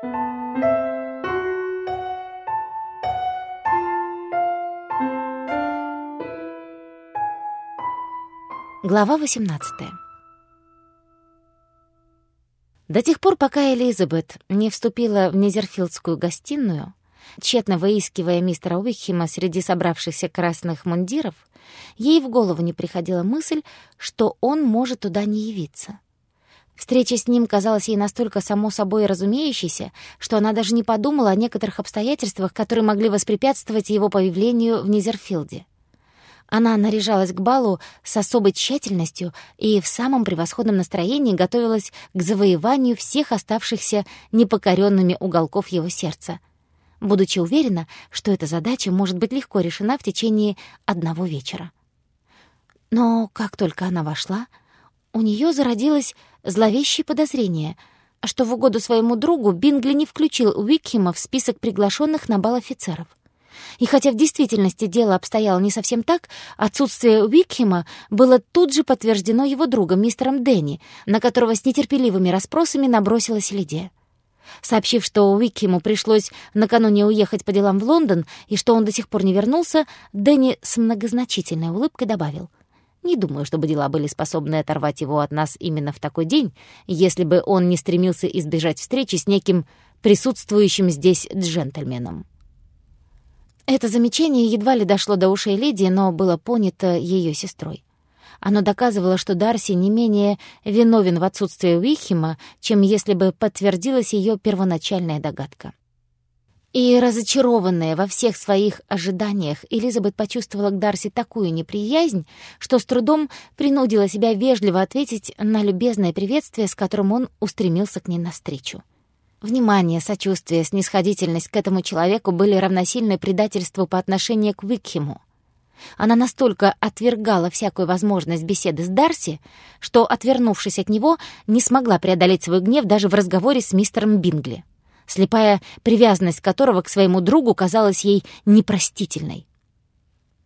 Глава 18 До тех пор, пока Элизабет не вступила в Низерфилдскую гостиную, тщетно выискивая мистера Уикхема среди собравшихся красных мундиров, ей в голову не приходила мысль, что он может туда не явиться. Встреча с ним казалась ей настолько само собой разумеющейся, что она даже не подумала о некоторых обстоятельствах, которые могли воспрепятствовать его появлению в Низерфилде. Она наряжалась к балу с особой тщательностью и в самом превосходном настроении готовилась к завоеванию всех оставшихся непокоренными уголков его сердца, будучи уверена, что эта задача может быть легко решена в течение одного вечера. Но как только она вошла, у нее зародилось зловещее подозрение, что в угоду своему другу Бингли не включил Уикхема в список приглашенных на бал офицеров. И хотя в действительности дело обстояло не совсем так, отсутствие Уикхема было тут же подтверждено его другом, мистером Дэнни, на которого с нетерпеливыми расспросами набросилась Лидия. Сообщив, что Уикхему пришлось накануне уехать по делам в Лондон и что он до сих пор не вернулся, Дэнни с многозначительной улыбкой добавил. «Не думаю, чтобы дела были способны оторвать его от нас именно в такой день, если бы он не стремился избежать встречи с неким присутствующим здесь джентльменом». Это замечание едва ли дошло до ушей леди, но было понято ее сестрой. Оно доказывало, что Дарси не менее виновен в отсутствии Уихима, чем если бы подтвердилась ее первоначальная догадка. И разочарованная во всех своих ожиданиях, Элизабет почувствовала к Дарси такую неприязнь, что с трудом принудила себя вежливо ответить на любезное приветствие, с которым он устремился к ней навстречу. Внимание, сочувствие, снисходительность к этому человеку были равносильны предательству по отношению к Викхему. Она настолько отвергала всякую возможность беседы с Дарси, что, отвернувшись от него, не смогла преодолеть свой гнев даже в разговоре с мистером Бингли, слепая привязанность которого к своему другу казалась ей непростительной.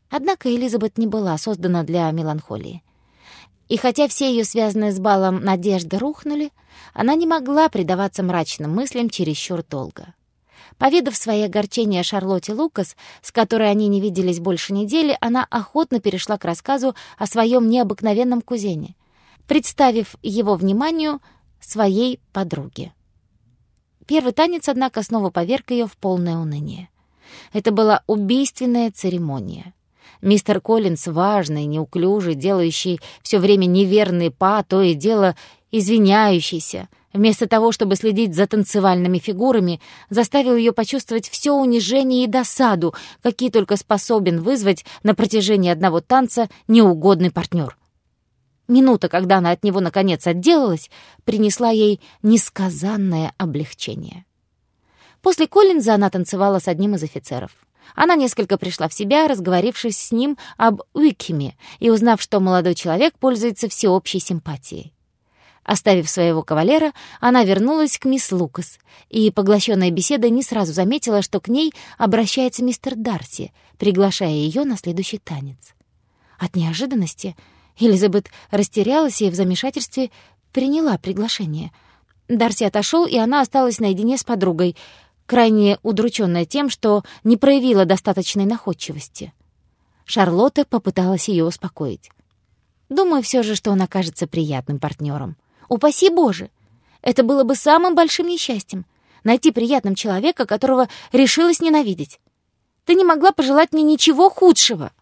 Однако Элизабет не была создана для меланхолии. И хотя все ее связанные с балом надежды рухнули, она не могла предаваться мрачным мыслям чересчур долго. Поведав свои огорчения Шарлотте Лукас, с которой они не виделись больше недели, она охотно перешла к рассказу о своем необыкновенном кузене, представив его вниманию своей подруге. Первый танец, однако, снова поверг ее в полное уныние. Это была убийственная церемония. Мистер Коллинз, важный, неуклюжий, делающий все время неверные па, то и дело извиняющийся, вместо того, чтобы следить за танцевальными фигурами, заставил ее почувствовать все унижение и досаду, какие только способен вызвать на протяжении одного танца неугодный партнер. Минута, когда она от него наконец отделалась, принесла ей несказанное облегчение. После Коллинза она танцевала с одним из офицеров. Она несколько пришла в себя, разговорившись с ним об Уикхеме и узнав, что молодой человек пользуется всеобщей симпатией. Оставив своего кавалера, она вернулась к мисс Лукас, и, поглощенная беседой, не сразу заметила, что к ней обращается мистер Дарси, приглашая ее на следующий танец. От неожиданности Элизабет растерялась и в замешательстве приняла приглашение. Дарси отошел, и она осталась наедине с подругой — крайне удрученная тем, что не проявила достаточной находчивости. Шарлотта попыталась ее успокоить. Думаю все же, что он окажется приятным партнером. Упаси Боже! Это было бы самым большим несчастьем — найти приятным человека, которого решилась ненавидеть. Ты не могла пожелать мне ничего худшего.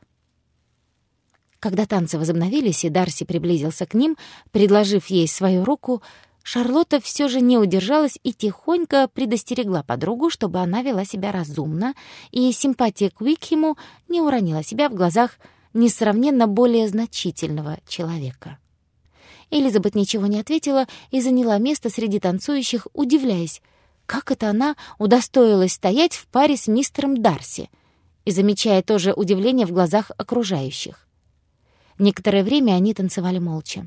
Когда танцы возобновились, и Дарси приблизился к ним, предложив ей свою руку, Шарлотта все же не удержалась и тихонько предостерегла подругу, чтобы она вела себя разумно, и симпатия к Уикхему не уронила себя в глазах несравненно более значительного человека. Элизабет ничего не ответила и заняла место среди танцующих, удивляясь, как это она удостоилась стоять в паре с мистером Дарси, и замечая тоже удивление в глазах окружающих. Некоторое время они танцевали молча.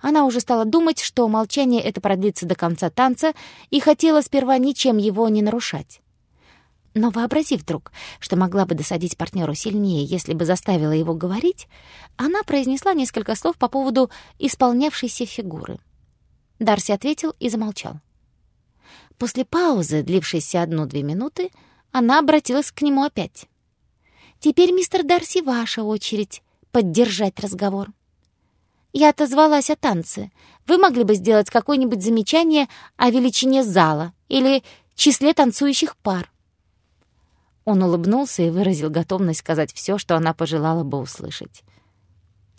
Она уже стала думать, что молчание это продлится до конца танца, и хотела сперва ничем его не нарушать. Но вообразив вдруг, что могла бы досадить партнеру сильнее, если бы заставила его говорить, она произнесла несколько слов по поводу исполнявшейся фигуры. Дарси ответил и замолчал. После паузы, длившейся одну-две минуты, она обратилась к нему опять. «Теперь, мистер Дарси, ваша очередь поддержать разговор». Я отозвалась о танце. Вы могли бы сделать какое-нибудь замечание о величине зала или числе танцующих пар. Он улыбнулся и выразил готовность сказать все, что она пожелала бы услышать.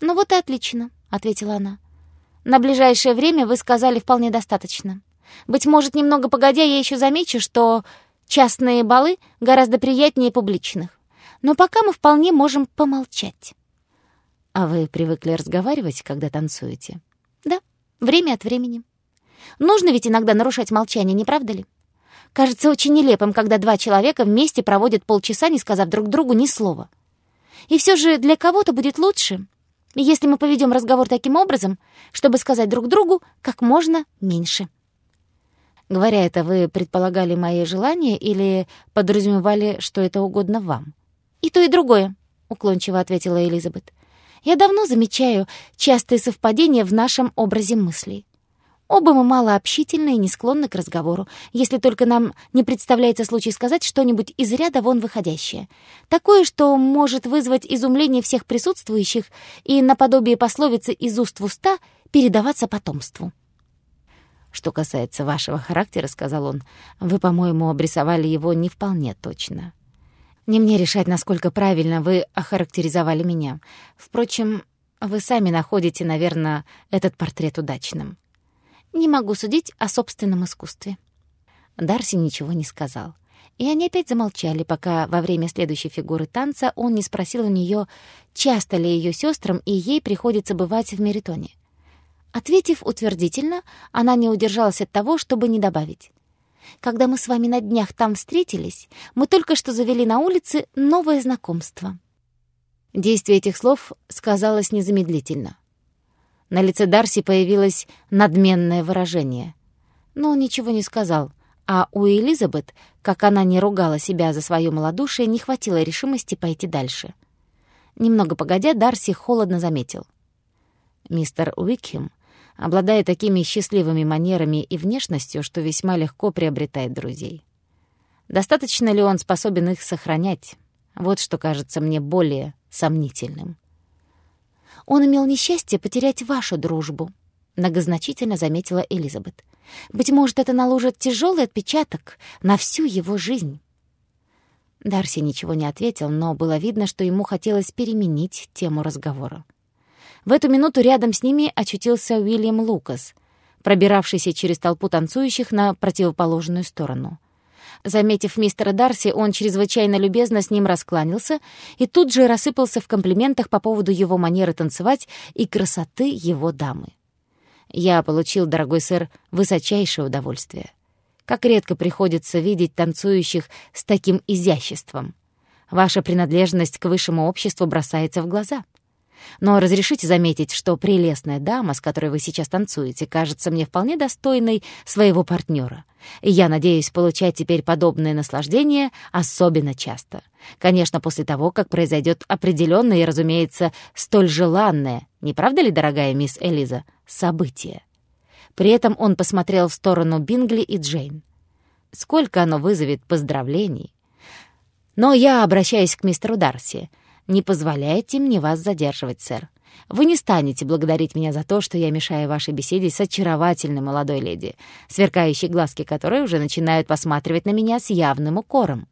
«Ну вот и отлично», — ответила она. «На ближайшее время вы сказали вполне достаточно. Быть может, немного погодя, я еще замечу, что частные балы гораздо приятнее публичных. Но пока мы вполне можем помолчать». «А вы привыкли разговаривать, когда танцуете?» «Да, время от времени. Нужно ведь иногда нарушать молчание, не правда ли? Кажется очень нелепым, когда два человека вместе проводят полчаса, не сказав друг другу ни слова. И все же для кого-то будет лучше, если мы поведем разговор таким образом, чтобы сказать друг другу как можно меньше». Говоря это, вы предполагали мои желания или подразумевали, что это угодно вам? «И то, и другое», — уклончиво ответила Элизабет. Я давно замечаю частые совпадения в нашем образе мыслей. Оба мы мало общительны и не склонны к разговору, если только нам не представляется случай сказать что-нибудь из ряда вон выходящее. Такое, что может вызвать изумление всех присутствующих и, наподобие пословицы из уст в уста, передаваться потомству. «Что касается вашего характера, — сказал он, — вы, по-моему, обрисовали его не вполне точно. Не мне решать, насколько правильно вы охарактеризовали меня. Впрочем, вы сами находите, наверное, этот портрет удачным. Не могу судить о собственном искусстве». Дарси ничего не сказал. И они опять замолчали, пока во время следующей фигуры танца он не спросил у нее, часто ли ее сестрам и ей приходится бывать в Меритоне. Ответив утвердительно, она не удержалась от того, чтобы не добавить. Когда мы с вами на днях там встретились, мы только что завели на улице новое знакомство». Действие этих слов сказалось незамедлительно. На лице Дарси появилось надменное выражение. Но он ничего не сказал, а у Элизабет, как она не ругала себя за свое малодушие, не хватило решимости пойти дальше. Немного погодя, Дарси холодно заметил. «Мистер Уикхем обладая такими счастливыми манерами и внешностью, что весьма легко приобретает друзей. Достаточно ли он способен их сохранять? Вот что кажется мне более сомнительным. «Он имел несчастье потерять вашу дружбу», — многозначительно заметила Элизабет. «Быть может, это наложит тяжелый отпечаток на всю его жизнь». Дарси ничего не ответил, но было видно, что ему хотелось переменить тему разговора. В эту минуту рядом с ними очутился Уильям Лукас, пробиравшийся через толпу танцующих на противоположную сторону. Заметив мистера Дарси, он чрезвычайно любезно с ним раскланялся и тут же рассыпался в комплиментах по поводу его манеры танцевать и красоты его дамы. «Я получил, дорогой сэр, высочайшее удовольствие. Как редко приходится видеть танцующих с таким изяществом. Ваша принадлежность к высшему обществу бросается в глаза». Но разрешите заметить, что прелестная дама, с которой вы сейчас танцуете, кажется мне вполне достойной своего партнера. И я надеюсь получать теперь подобное наслаждение особенно часто. Конечно, после того, как произойдет определенное и, разумеется, столь желанное, не правда ли, дорогая мисс Элиза, событие? При этом он посмотрел в сторону Бингли и Джейн. Сколько оно вызовет поздравлений. Но я обращаюсь к мистеру Дарси — не позволяйте мне вас задерживать, сэр. Вы не станете благодарить меня за то, что я мешаю вашей беседе с очаровательной молодой леди, сверкающие глазки которой уже начинают посматривать на меня с явным укором.